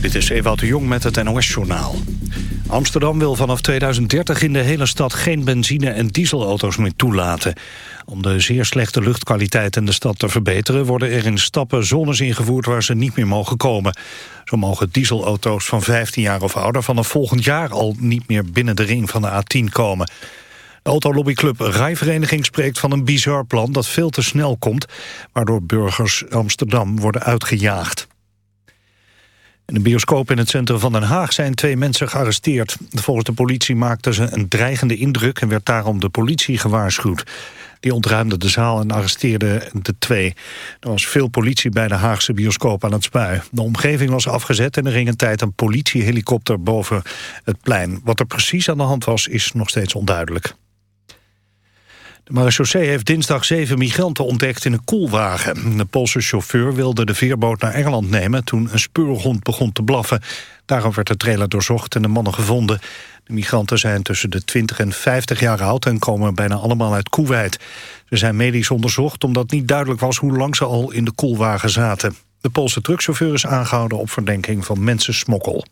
Dit is Ewout de Jong met het NOS-journaal. Amsterdam wil vanaf 2030 in de hele stad geen benzine- en dieselauto's meer toelaten. Om de zeer slechte luchtkwaliteit in de stad te verbeteren... worden er in stappen zones ingevoerd waar ze niet meer mogen komen. Zo mogen dieselauto's van 15 jaar of ouder... vanaf volgend jaar al niet meer binnen de ring van de A10 komen. De autolobbyclub Rijvereniging spreekt van een bizar plan... dat veel te snel komt, waardoor burgers Amsterdam worden uitgejaagd. In een bioscoop in het centrum van Den Haag zijn twee mensen gearresteerd. Volgens de politie maakten ze een dreigende indruk... en werd daarom de politie gewaarschuwd. Die ontruimde de zaal en arresteerde de twee. Er was veel politie bij de Haagse bioscoop aan het spui. De omgeving was afgezet en er ging een tijd een politiehelikopter boven het plein. Wat er precies aan de hand was, is nog steeds onduidelijk. De marechaussee heeft dinsdag zeven migranten ontdekt in een koelwagen. De Poolse chauffeur wilde de veerboot naar Engeland nemen... toen een speurhond begon te blaffen. Daarom werd de trailer doorzocht en de mannen gevonden. De migranten zijn tussen de 20 en 50 jaar oud... en komen bijna allemaal uit Kuwait. Ze zijn medisch onderzocht omdat niet duidelijk was... hoe lang ze al in de koelwagen zaten. De Poolse truckchauffeur is aangehouden op verdenking van mensensmokkel.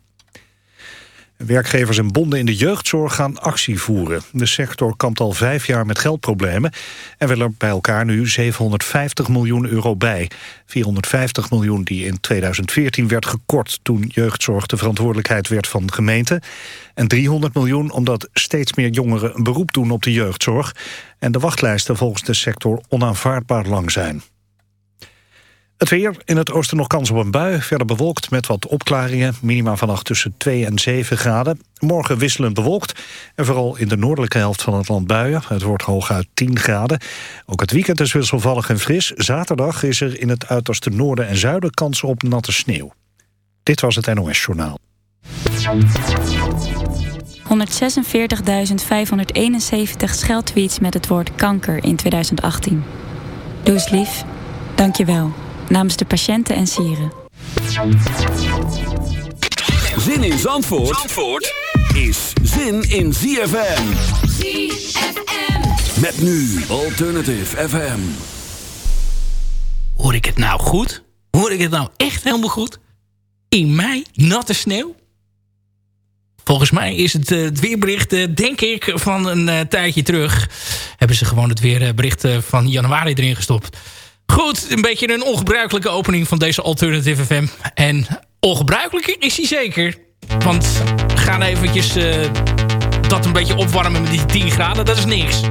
Werkgevers en bonden in de jeugdzorg gaan actie voeren. De sector kampt al vijf jaar met geldproblemen... en wil er bij elkaar nu 750 miljoen euro bij. 450 miljoen die in 2014 werd gekort... toen jeugdzorg de verantwoordelijkheid werd van gemeente... en 300 miljoen omdat steeds meer jongeren een beroep doen op de jeugdzorg... en de wachtlijsten volgens de sector onaanvaardbaar lang zijn. Het weer, in het oosten nog kans op een bui. Verder bewolkt met wat opklaringen. Minima vannacht tussen 2 en 7 graden. Morgen wisselend bewolkt. En vooral in de noordelijke helft van het land buien. Het wordt hooguit 10 graden. Ook het weekend is wisselvallig en fris. Zaterdag is er in het uiterste noorden en zuiden kans op natte sneeuw. Dit was het NOS Journaal. 146.571 scheldtweets met het woord kanker in 2018. Doe lief. Dank je wel namens de patiënten en sieren. Zin in Zandvoort, Zandvoort is zin in ZFM. ZFM. Met nu Alternative FM. Hoor ik het nou goed? Hoor ik het nou echt helemaal goed? In mei, natte sneeuw? Volgens mij is het, uh, het weerbericht, uh, denk ik, van een uh, tijdje terug. Hebben ze gewoon het weerbericht van januari erin gestopt. Goed, een beetje een ongebruikelijke opening van deze Alternative FM. En ongebruikelijk is hij zeker. Want we gaan eventjes uh, dat een beetje opwarmen met die 10 graden. Dat is niks.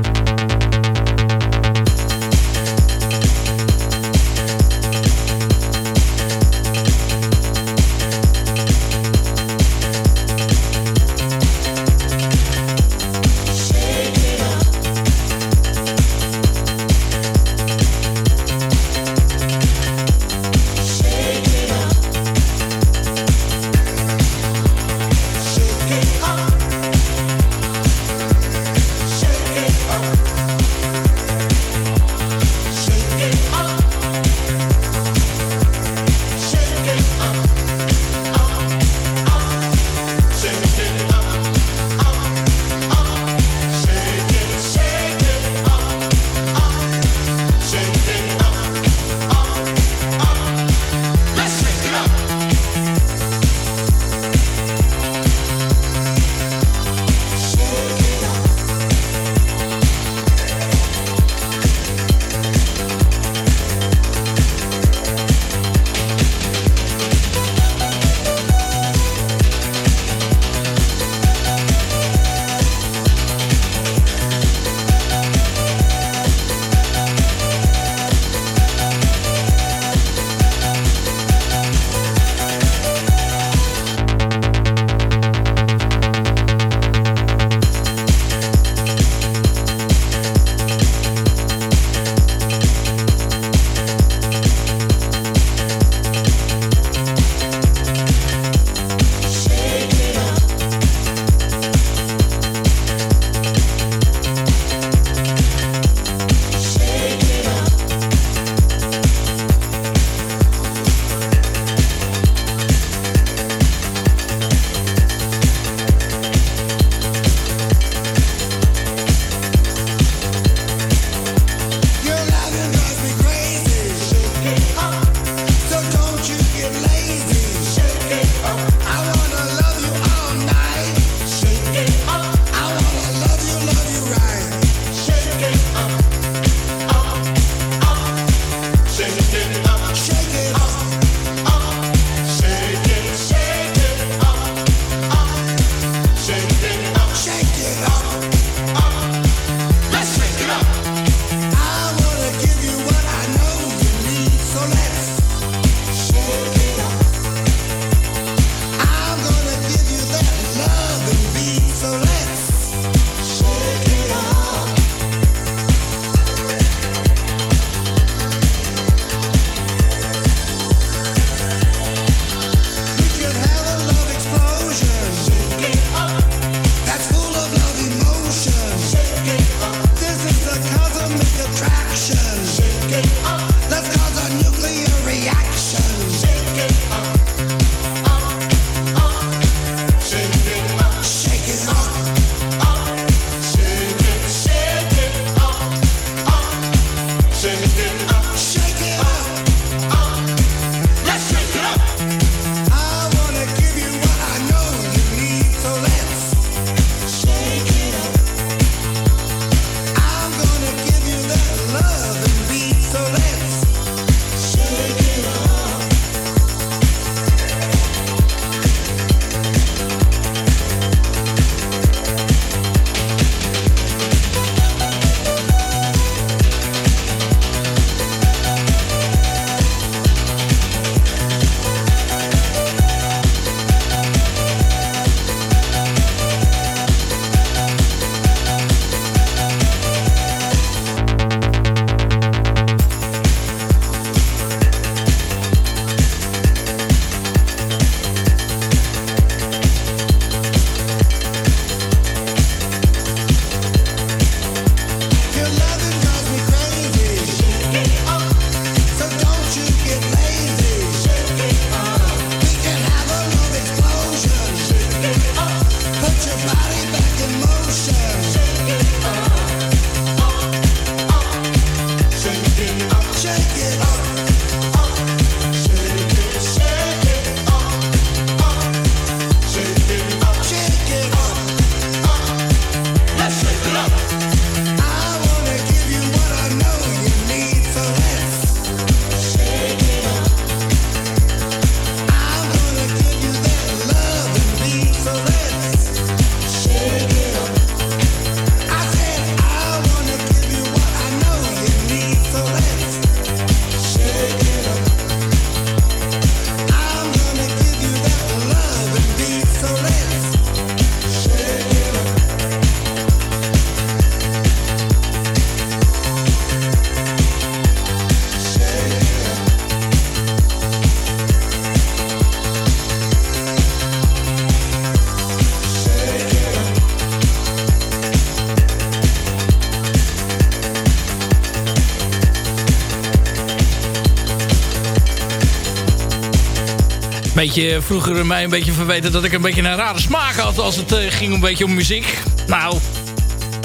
Beetje vroeger mij een beetje verweten dat ik een beetje een rare smaak had als het ging een beetje om muziek. Nou,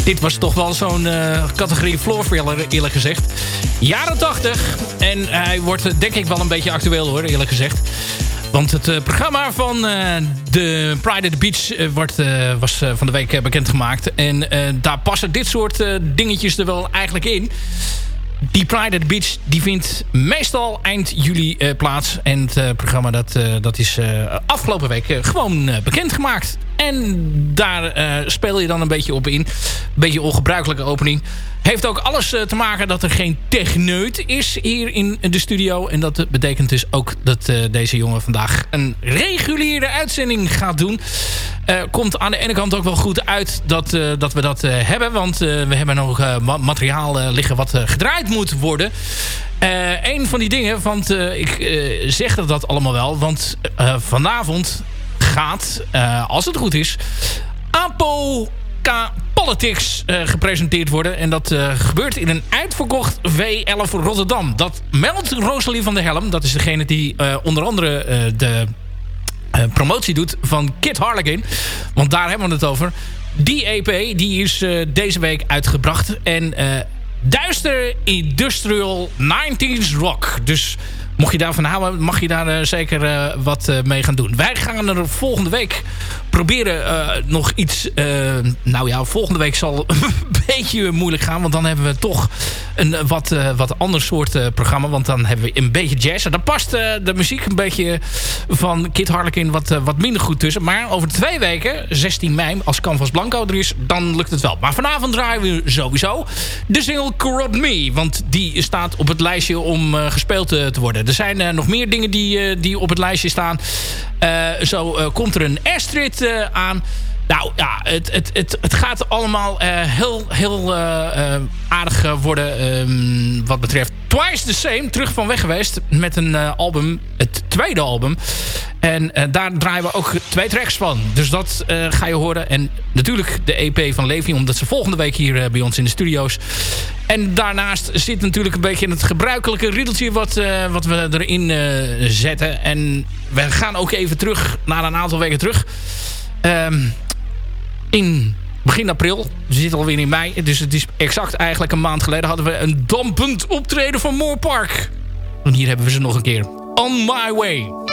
dit was toch wel zo'n categorie floorfiller eerlijk gezegd. Jaren 80. En hij wordt denk ik wel een beetje actueel hoor eerlijk gezegd. Want het uh, programma van uh, de Pride at the Beach uh, wordt, was van de week bekendgemaakt. En daar passen dit soort dingetjes er wel eigenlijk in. Die Pride at the Beach die vindt meestal eind juli plaats. En het programma dat, dat is afgelopen week gewoon bekendgemaakt. En daar speel je dan een beetje op in. Een beetje ongebruikelijke opening. Heeft ook alles eh, te maken dat er geen techneut is hier in de studio. En dat betekent dus ook dat uh, deze jongen vandaag een reguliere uitzending gaat doen. Komt aan de ene kant ook wel goed uit dat, dat we dat hebben. Want we hebben nog materiaal liggen wat gedraaid moet worden. een van die dingen, want ik zeg dat allemaal wel. Want vanavond gaat, als het goed is... Apo K Politics uh, gepresenteerd worden. En dat uh, gebeurt in een uitverkocht V11 Rotterdam. Dat meldt Rosalie van der Helm. Dat is degene die onder andere de promotie doet van Kit Harlequin. Want daar hebben we het over. Die EP die is deze week uitgebracht. En duister industrial 90s rock. Dus mocht je daarvan houden, mag je daar uh, zeker uh, wat uh, mee gaan doen. Wij gaan er volgende week proberen nog iets... nou ja, volgende week zal een beetje moeilijk gaan. Want dan hebben we toch een wat, wat ander soort programma. Want dan hebben we een beetje jazz. En dan past de muziek een beetje van Kid Harlequin wat, wat minder goed tussen. Maar over twee weken, 16 mei, als Canvas Blanco er is... dan lukt het wel. Maar vanavond draaien we sowieso de single Corrupt Me. Want die staat op het lijstje om gespeeld te worden. Er zijn nog meer dingen die, die op het lijstje staan. Zo komt er een Astrid aan. Nou ja, het, het, het, het gaat allemaal heel, heel aardig worden um, wat betreft Twice the Same. Terug van weg geweest met een album, het tweede album. En daar draaien we ook twee tracks van. Dus dat ga je horen. En natuurlijk de EP van Levi, omdat ze volgende week hier bij ons in de studio's en daarnaast zit natuurlijk een beetje het gebruikelijke riedeltje wat, wat we erin zetten. En we gaan ook even terug naar een aantal weken terug. Um, in begin april, we zitten alweer in mei. Dus het is exact eigenlijk een maand geleden hadden we een dampend optreden van Moorpark. En hier hebben we ze nog een keer. On My Way.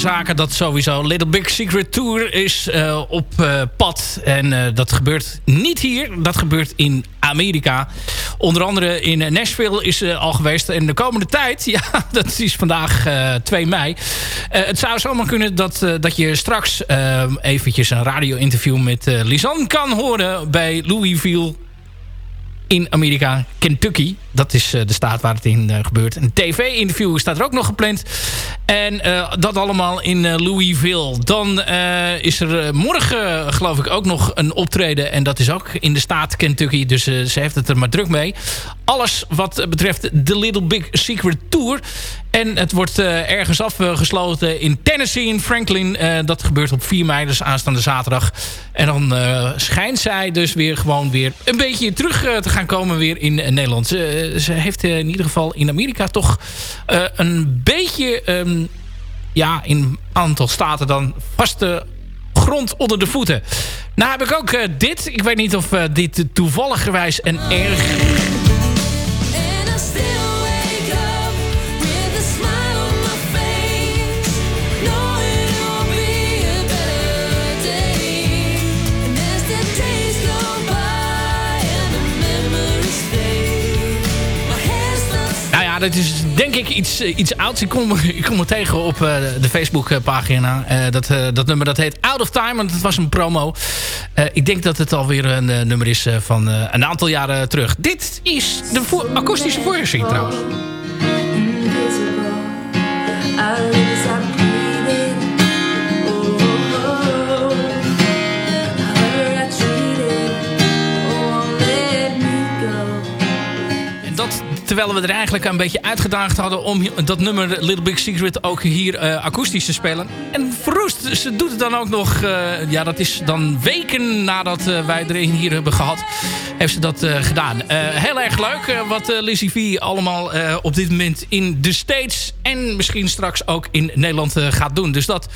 Zaken. Dat sowieso. Little Big Secret Tour is uh, op uh, pad. En uh, dat gebeurt niet hier. Dat gebeurt in Amerika. Onder andere in Nashville is al geweest. En de komende tijd, ja, dat is vandaag 2 mei. het zou zomaar kunnen dat, dat je straks eventjes een radio-interview met Lisanne kan horen bij Louisville in Amerika, Kentucky. Dat is de staat waar het in gebeurt. Een tv-interview staat er ook nog gepland. En dat allemaal in Louisville. Dan is er morgen geloof ik ook nog een optreden. En dat is ook in de staat Kentucky. Dus ze heeft het er maar druk mee. Alles wat betreft de Little Big Secret Tour. En het wordt ergens afgesloten in Tennessee, in Franklin. dat gebeurt op 4 mei, dus aanstaande zaterdag. En dan schijnt zij dus weer gewoon weer een beetje terug te gaan komen weer in Nederland. Ze heeft in ieder geval in Amerika toch een beetje... Um, ja, in een aantal staten dan vaste grond onder de voeten. Nou heb ik ook dit. Ik weet niet of dit toevalligerwijs een erg... dat is denk ik iets, eh, iets ouds. Ik kom, ik kom tegen op uh, de Facebookpagina. Uh, dat, dat nummer dat heet Out of Time. Want het was een promo. ik denk dat het alweer een nummer is van een aantal jaren terug. Dit is de akoestische versie trouwens. Terwijl we er eigenlijk een beetje uitgedaagd hadden... om dat nummer Little Big Secret ook hier uh, akoestisch te spelen. En Verroest, ze doet het dan ook nog... Uh, ja, dat is dan weken nadat uh, wij er hier hebben gehad... heeft ze dat gedaan. heel erg leuk wat Lizzie V allemaal op dit moment in de States... en misschien straks ook in Nederland gaat doen. Dus dat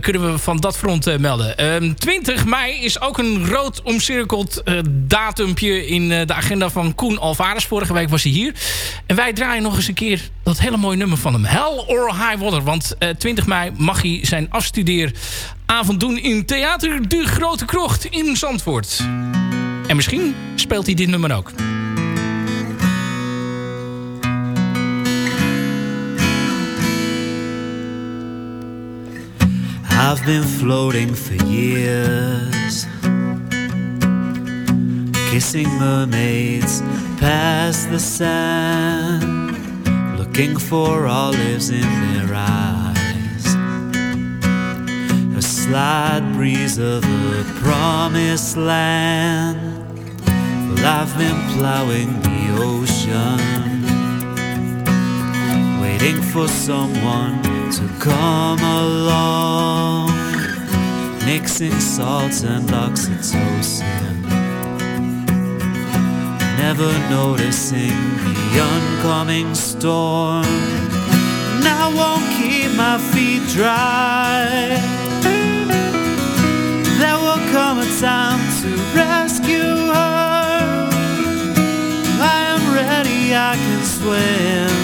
kunnen we van dat front melden. 20 ehm, mei is ook een rood omcirkeld datumpje... in de agenda van Koen Alvarez. Vorige week was hij hier. En wij draaien nog eens een keer dat hele mooie nummer van hem. Hell or High Water. Want uh, eh, 20 mei mag hij zijn afstudeeravond doen in Theater De Grote Krocht in Zandvoort. En misschien speelt hij dit nummer ook. I've been floating for years Kissing mermaids past the sand, looking for olives in their eyes. A slight breeze of the promised land. Well, I've been plowing the ocean, waiting for someone to come along, mixing salts and oxytocin never noticing the oncoming storm. And I won't keep my feet dry. There will come a time to rescue her. I am ready, I can swim.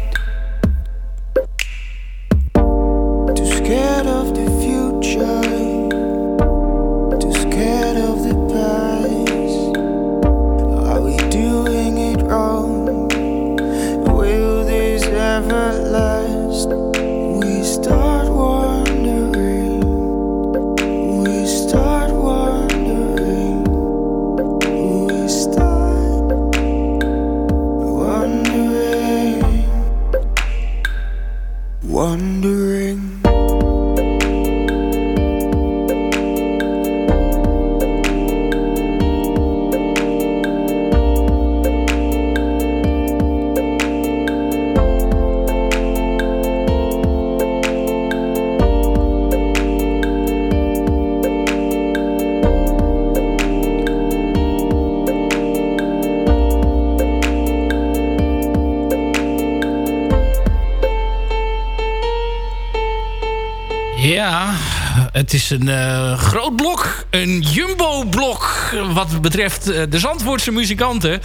Het is een uh, groot blok, een jumbo-blok wat betreft uh, de Zandvoortse muzikanten.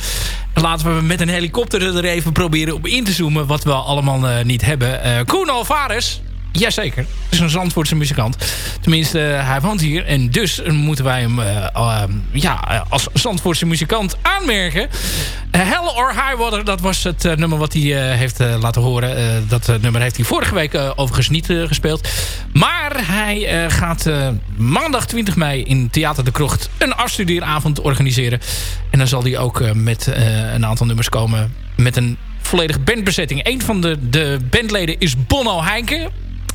Laten we met een helikopter er even proberen op in te zoomen... wat we allemaal uh, niet hebben. Koen Alvarez, jazeker, is een Zandvoortse muzikant. Tenminste, hij woont hier. En dus moeten wij hem ja, als Zandvoortse muzikant aanmerken. Hell or High Water, dat was het nummer wat hij heeft laten horen. dat nummer heeft hij vorige week overigens niet gespeeld. Maar hij uh, gaat uh, maandag 20 mei in Theater de Krocht een afstudeeravond organiseren. En dan zal hij ook uh, met een aantal nummers komen met een volledige bandbezetting. Een van de, de bandleden is Bono Heinke.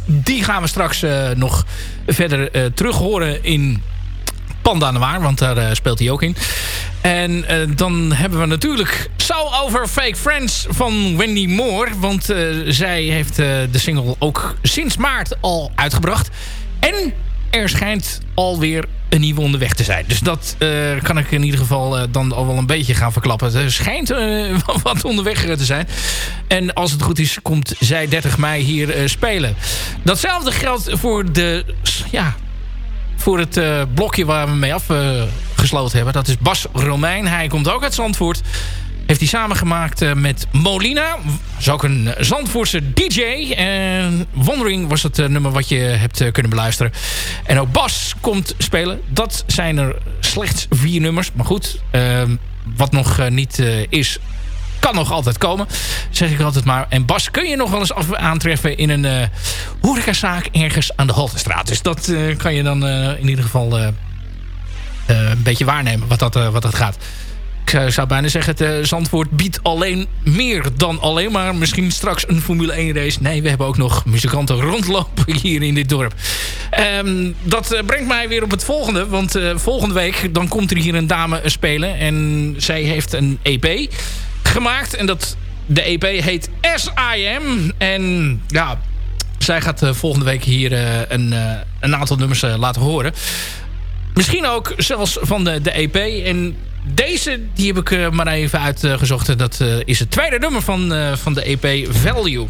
Die gaan we straks nog verder terug horen in Panda Noir, want daar speelt hij ook in. En uh, dan hebben we natuurlijk Soul Over Fake Friends van Wendy Moore. Want uh, zij heeft de single ook sinds maart al uitgebracht. En er schijnt alweer een nieuwe onderweg te zijn. Dus dat kan ik in ieder geval dan al wel een beetje gaan verklappen. Er schijnt wat onderweg te zijn. En als het goed is, komt zij 30 mei hier spelen. Datzelfde geldt voor de... Ja, voor het uh, blokje waar we mee afgesloten hebben. Dat is Bas Romein. Hij komt ook uit Zandvoort. Heeft hij samengemaakt uh, met Molina. is ook een Zandvoortse DJ. En Wondering was het nummer wat je hebt kunnen beluisteren. En ook Bas komt spelen. Dat zijn er slechts vier nummers. Maar goed, wat nog niet is kan nog altijd komen. Zeg ik altijd maar. En Bas kun je nog wel eens af aantreffen in een uh, horecazaak ergens aan de Haltestraat. Dus dat uh, kan je dan uh, in ieder geval een beetje waarnemen wat dat, wat dat gaat. Ik zou bijna zeggen, het Zandvoort biedt alleen meer dan alleen maar misschien straks een Formule 1 race. Nee, we hebben ook nog muzikanten rondlopen hier in dit dorp. Um, dat brengt mij weer op het volgende. Want volgende week dan komt er hier een dame spelen. En zij heeft een EP gemaakt. En dat, de EP heet SIM. En ja, zij gaat uh, volgende week hier uh, een, uh, een aantal nummers laten horen. Misschien ook zelfs van de, de EP. En deze, die heb ik maar even uitgezocht. dat is het tweede nummer van, van de EP Value.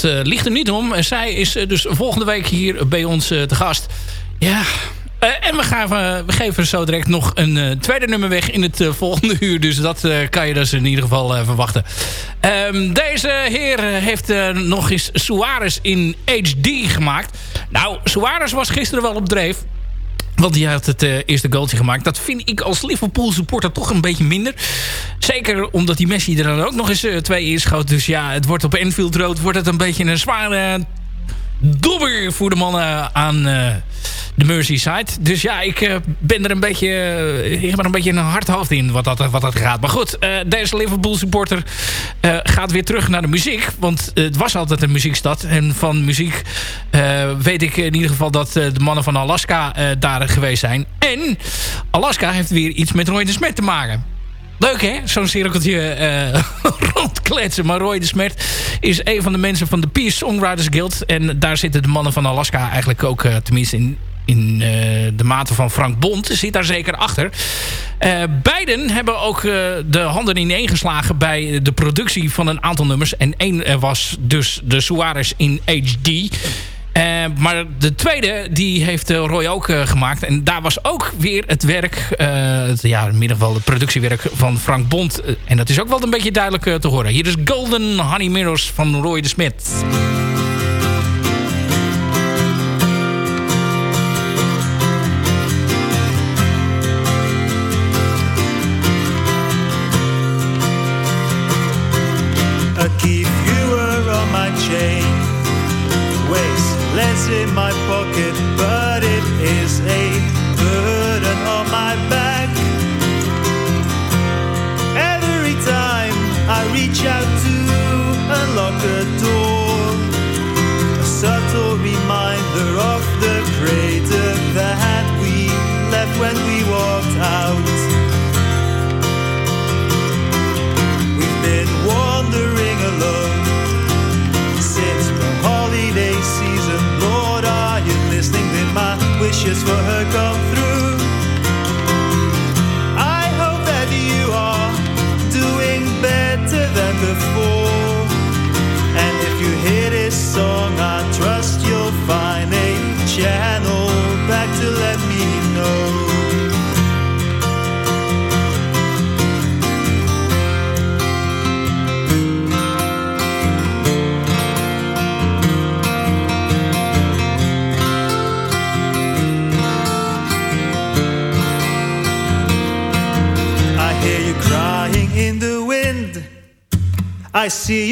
Dat ligt er niet om. zij is dus volgende week hier bij ons te gast. Ja, en we, gaan, we geven zo direct nog een tweede nummer weg in het volgende uur. Dus dat kan je dus in ieder geval verwachten. Um, deze heer heeft nog eens Suarez in HD gemaakt. Nou, Suarez was gisteren wel op dreef. Want die had het uh, eerste goaltje gemaakt. Dat vind ik als Liverpool supporter toch een beetje minder. Zeker omdat die Messi er dan ook nog eens uh, twee inschoot. Dus ja, het wordt op Enfield Road wordt het een beetje een zware dobber voor de mannen aan uh, de Merseyside. Dus ja, ik uh, ben er een beetje, uh, ik heb er een beetje een hard hoofd in wat dat, wat dat gaat. Maar goed, deze Liverpool supporter gaat weer terug naar de muziek. Want het was altijd een muziekstad. En van muziek weet ik in ieder geval dat de mannen van Alaska daar geweest zijn. En Alaska heeft weer iets met Roy de Smet te maken. Leuk hè, zo'n cirkeltje uh, rondkletsen. Maar Roy de Smet is een van de mensen van de Peace Songwriters Guild. En daar zitten de mannen van Alaska eigenlijk ook, uh, tenminste in, in uh, de mate van Frank Bond, zit daar zeker achter. beiden hebben ook de handen ineengeslagen bij de productie van een aantal nummers. En één was dus de Suarez in HD... Uh, maar de tweede, die heeft uh, Roy ook uh, gemaakt. En daar was ook weer het werk, het, ja, het productiewerk van Frank Bond. en dat is ook wel een beetje duidelijk te horen. Hier is Golden Honey Mirrors van Roy de Smit.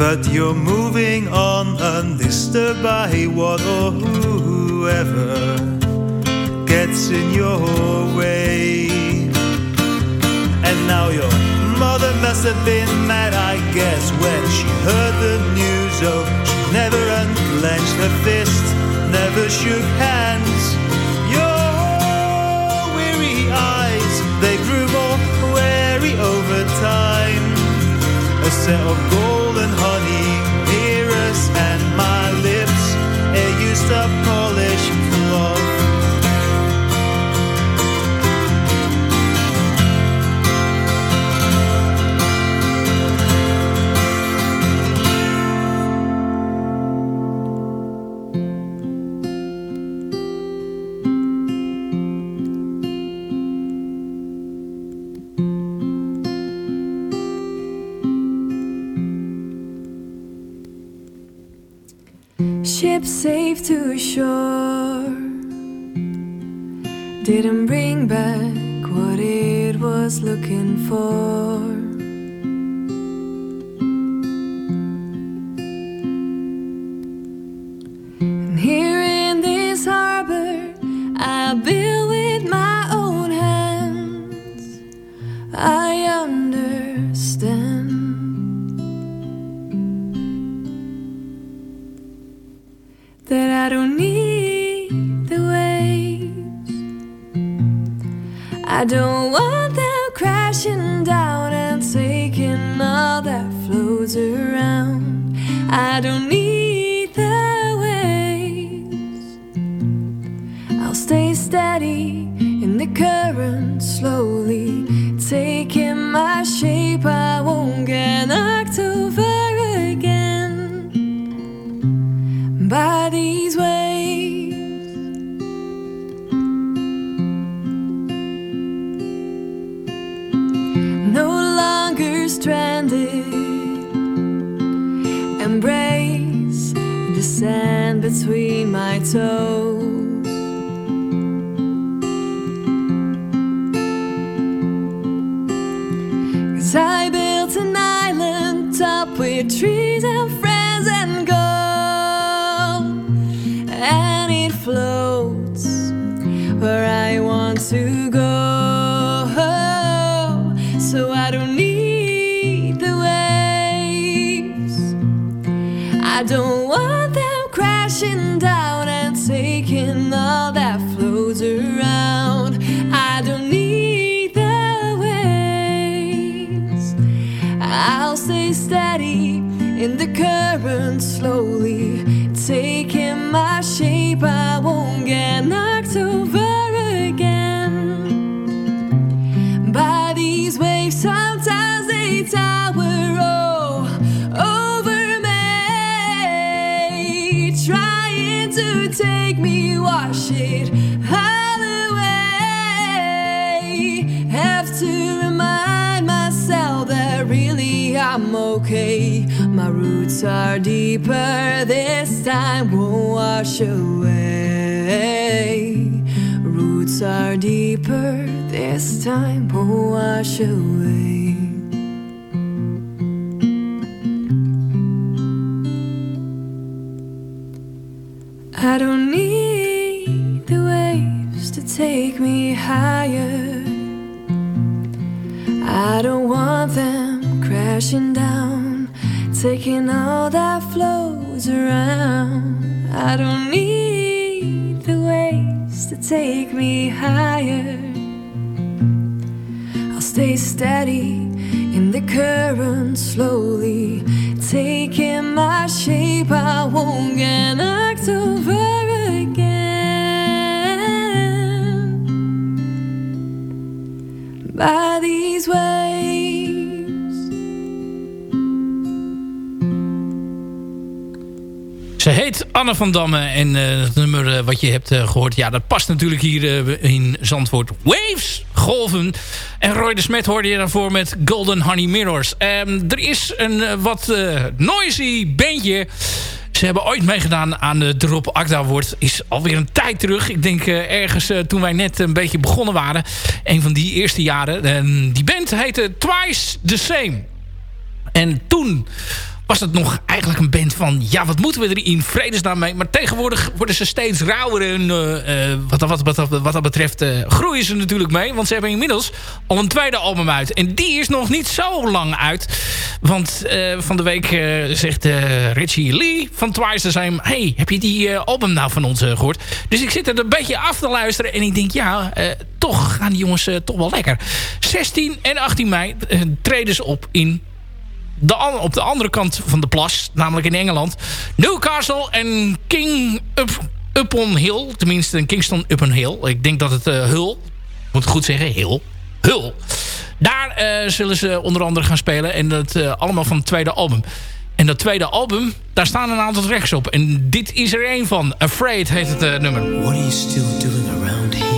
But you're moving on undisturbed by what or whoever gets in your way. And now your mother must have been mad, I guess, when she heard the news. Oh, she never unclenched her fist, never shook hands. Your weary eyes, they grew more wary over time. A set of golden a used up polished shore didn't bring back what it was looking for. And here in this harbor, I built with my own hands. I understand. I don't need the waves. I don't want them crashing down and taking all that flows around. I don't need the waves. I'll stay steady in the current, slowly taking my shape. I won't get knocked my toes. Current, slowly taking my shape. I won't get knocked over again by these waves. Sometimes they tower over me, trying to take me, wash it okay. My roots are deeper this time, won't wash away. Roots are deeper this time, won't wash away. I don't need the waves to take me higher. I don't want them crashing down, taking all that flows around. I don't need the waves to take me higher. I'll stay steady in the current, slowly taking my shape. I won't get knocked over again by these waves. Ze heet Anne van Damme en eh, het nummer eh, wat je hebt eh, gehoord... ja, dat past natuurlijk hier in Zandvoort. Waves, golven. En Roy de Smet hoorde je daarvoor met Golden Honey Mirrors. Ehm, er is een wat noisy bandje... Ze hebben ooit meegedaan aan de Drop Acta Award. Is alweer een tijd terug. Ik denk ergens toen wij net een beetje begonnen waren. Een van die eerste jaren. En die band heette Twice the Same. En toen was het nog eigenlijk een band van... ja, wat moeten we er in vredesnaam mee? Maar tegenwoordig worden ze steeds rauwer. En eh, eh, wat, wat, wat, wat dat betreft eh, groeien ze natuurlijk mee. Want ze hebben inmiddels al een tweede album uit. En die is nog niet zo lang uit. Want van de week zegt Richie Lee van Twice the Same... hey, heb je die album nou van ons eh, gehoord? Dus ik zit er een beetje af te luisteren. En ik denk, ja, toch gaan die jongens toch wel lekker. 16 en 18 mei treden ze op in de, op de andere kant van de plas, namelijk in Engeland. Newcastle en King Up, Upon Hill. Tenminste, een Kingston Upon Hill. Ik denk dat het eh Hull, moet ik goed zeggen, Hill. Hull. Daar eh, zullen ze onder andere gaan spelen. En dat eh, allemaal van het tweede album. En dat tweede album, daar staan een aantal tracks op. En dit is er één van. Afraid heet het nummer. What are you still doing around here?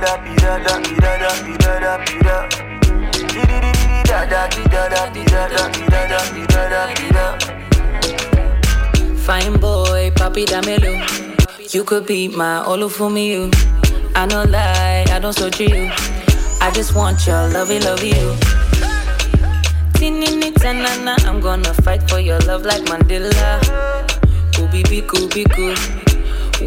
da be da da be da da be da da da. Da da da da da da da da da da da. Fine boy, papi damelo. You could be my Olufumi. I no lie, I don't search you. I just want your lovey, lovey you. Tinini I'm gonna fight for your love like Mandela. Kubi, be cool,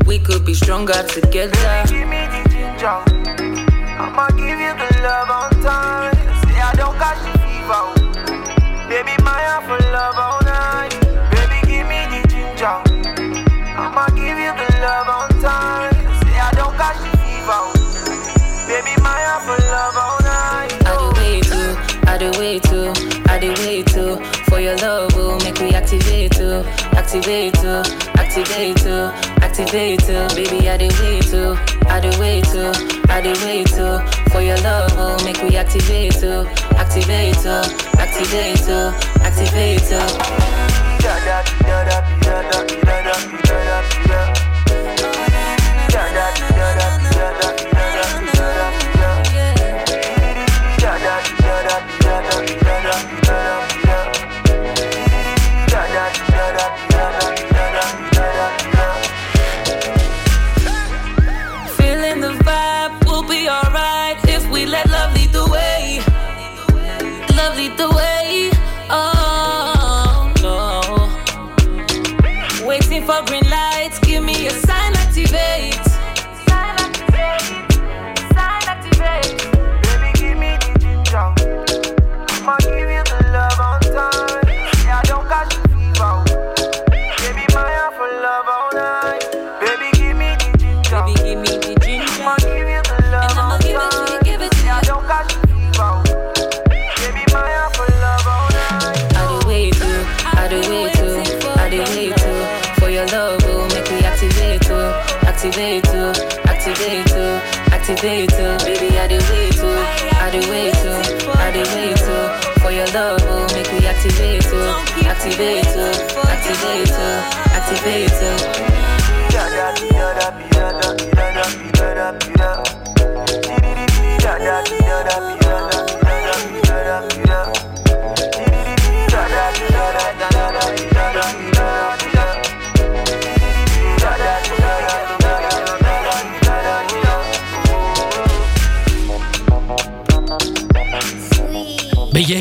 We could be stronger together. Give me the ginger. I'ma give you the love on time. Say I don't catch the fever. Baby, my heart for love all night. Baby, give me the ginger. I'ma give you the love on time. Say I don't catch the fever. Baby, my heart for love all night. I do wait too, I do wait too, I do wait too. For your love, me activate too, activate too, activate too, activate too. Baby, I do wait too, I do wait too, I do wait too. For your love, will make me activate too, activate too, activate too, activate too.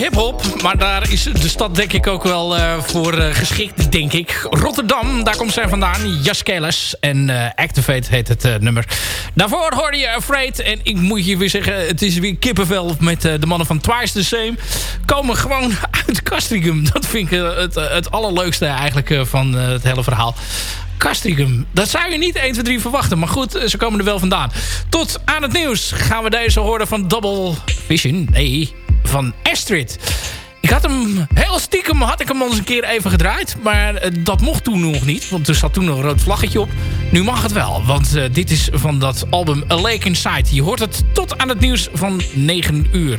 Hip-hop, maar daar is de stad denk ik ook wel uh, voor uh, geschikt, denk ik. Rotterdam, daar komt zij vandaan. Jaskeles en uh, Activate heet het nummer. Daarvoor hoorde je Afraid. En ik moet je weer zeggen, het is weer kippenvel met de mannen van Twice the Same. Komen gewoon uit Castricum. Dat vind ik het, het allerleukste eigenlijk van het hele verhaal. Castricum. Dat zou je niet 1, 2, 3 verwachten. Maar goed, ze komen er wel vandaan. Tot aan het nieuws gaan we deze horen van Double Vision. Nee, van Astrid. Ik had hem heel stiekem had ik hem al eens een keer even gedraaid. Maar eh, dat mocht toen nog niet. Want er zat toen nog een rood vlaggetje op. Nu mag het wel. Want eh, dit is van dat album A Lake Inside. Je hoort het tot aan het nieuws van 9 uur.